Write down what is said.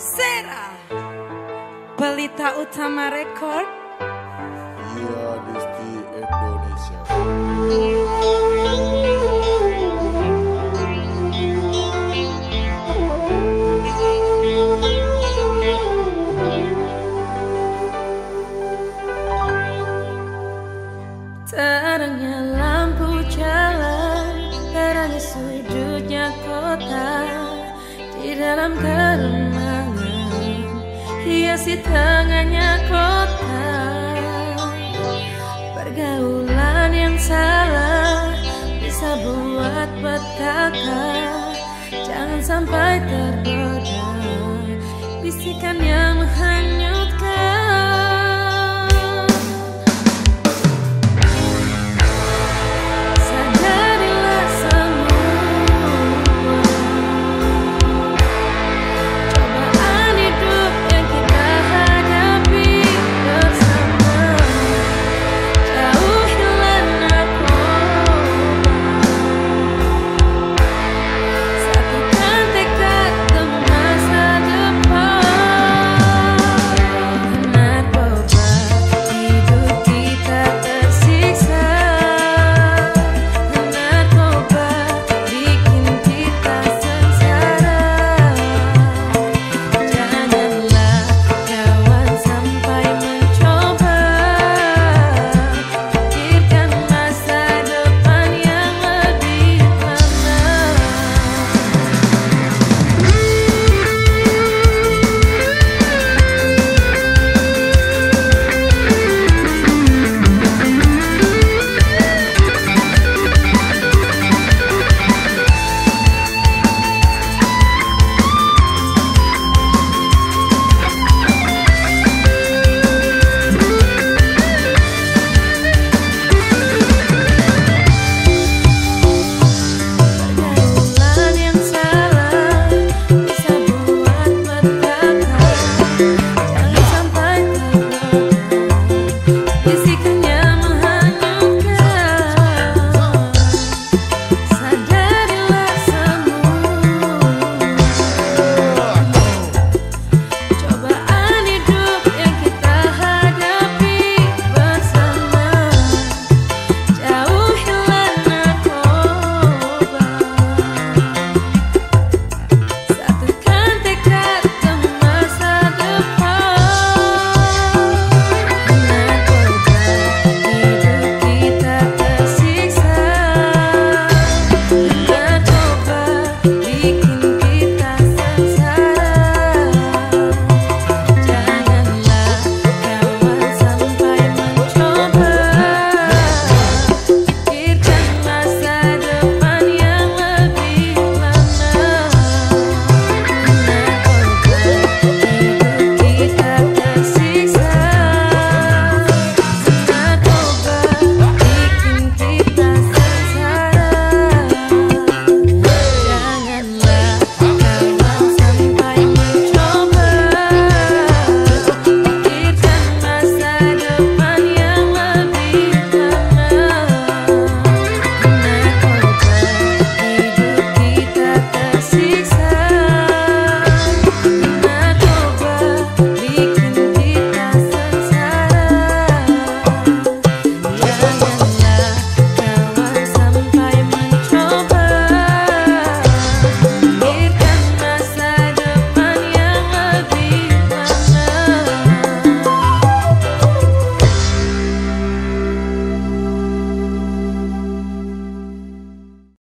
Sera. Pelita Utama Record Iya, Disti Indonesia. Terangnya lampu jalan Terangnya sudutnya kota. Di dalam keremangan Hiasi tengahnya kota Pergaulan yang salah Bisa buat petaka. Jangan sampai tergoda Bisikan yang hanyut